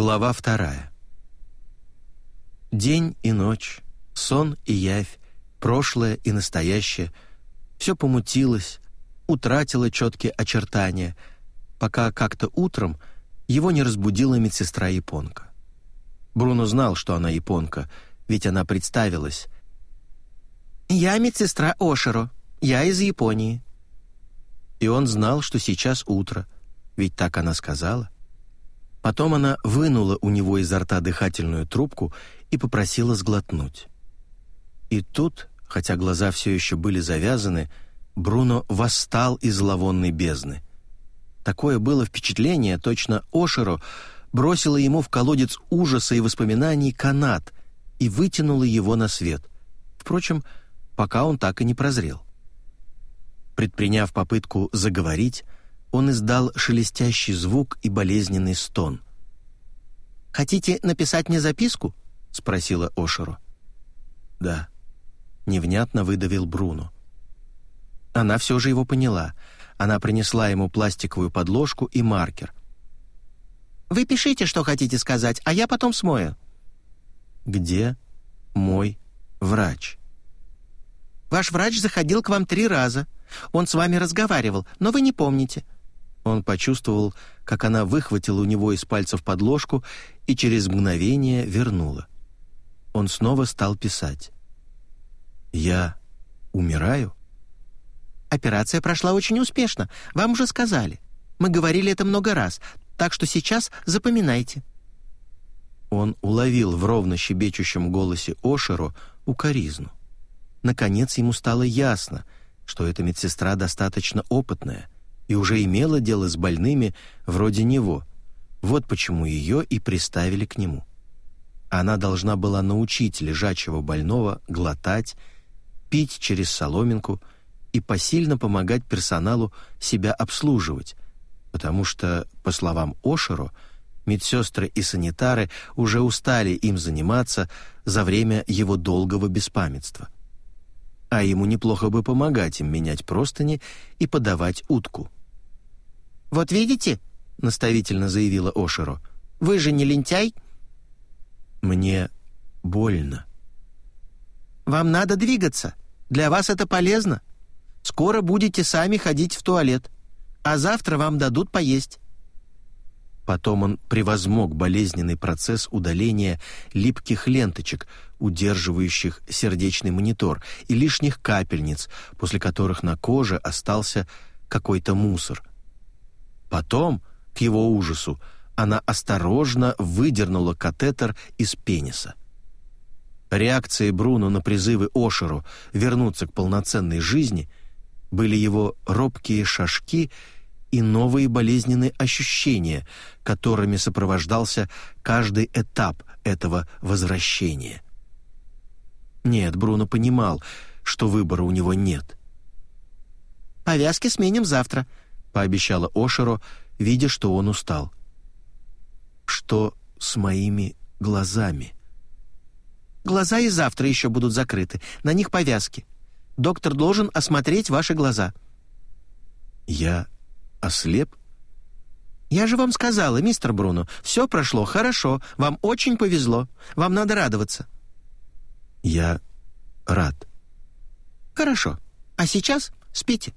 Глава вторая. День и ночь, сон и явь, прошлое и настоящее — все помутилось, утратило четкие очертания, пока как-то утром его не разбудила медсестра-японка. Бруно знал, что она японка, ведь она представилась. «Я медсестра Оширо, я из Японии». И он знал, что сейчас утро, ведь так она сказала. Потом она вынула у него изо рта дыхательную трубку и попросила сглотнуть. И тут, хотя глаза все еще были завязаны, Бруно восстал из зловонной бездны. Такое было впечатление, точно Ошеро бросила ему в колодец ужаса и воспоминаний канат и вытянула его на свет. Впрочем, пока он так и не прозрел. Предприняв попытку заговорить, он издал шелестящий звук и болезненный стон. «Хотите написать мне записку?» — спросила Ошеро. «Да», — невнятно выдавил Бруно. Она все же его поняла. Она принесла ему пластиковую подложку и маркер. «Вы пишите, что хотите сказать, а я потом смою». «Где мой врач?» «Ваш врач заходил к вам три раза. Он с вами разговаривал, но вы не помните». Он почувствовал, как она выхватила у него из пальцев подложку и через мгновение вернула. Он снова стал писать. «Я умираю?» «Операция прошла очень успешно, вам уже сказали. Мы говорили это много раз, так что сейчас запоминайте». Он уловил в ровно щебечущем голосе Ошеру укоризну. Наконец ему стало ясно, что эта медсестра достаточно опытная — и уже имела дело с больными вроде него. Вот почему ее и приставили к нему. Она должна была научить лежачего больного глотать, пить через соломинку и посильно помогать персоналу себя обслуживать, потому что, по словам Ошеро, медсестры и санитары уже устали им заниматься за время его долгого беспамятства. А ему неплохо бы помогать им менять простыни и подавать утку. «Вот видите», — наставительно заявила Оширо, — «вы же не лентяй». «Мне больно». «Вам надо двигаться. Для вас это полезно. Скоро будете сами ходить в туалет, а завтра вам дадут поесть». Потом он превозмог болезненный процесс удаления липких ленточек, удерживающих сердечный монитор, и лишних капельниц, после которых на коже остался какой-то мусор. Потом, к его ужасу, она осторожно выдернула катетер из пениса. Реакции Бруно на призывы Ошеру вернуться к полноценной жизни были его робкие шажки и новые болезненные ощущения, которыми сопровождался каждый этап этого возвращения. Нет, Бруно понимал, что выбора у него нет. «Повязки сменим завтра», — пообещала Ошеро, видя, что он устал. «Что с моими глазами?» «Глаза и завтра еще будут закрыты, на них повязки. Доктор должен осмотреть ваши глаза». «Я ослеп?» «Я же вам сказала, мистер Бруно, все прошло хорошо, вам очень повезло, вам надо радоваться». «Я рад». «Хорошо, а сейчас спите».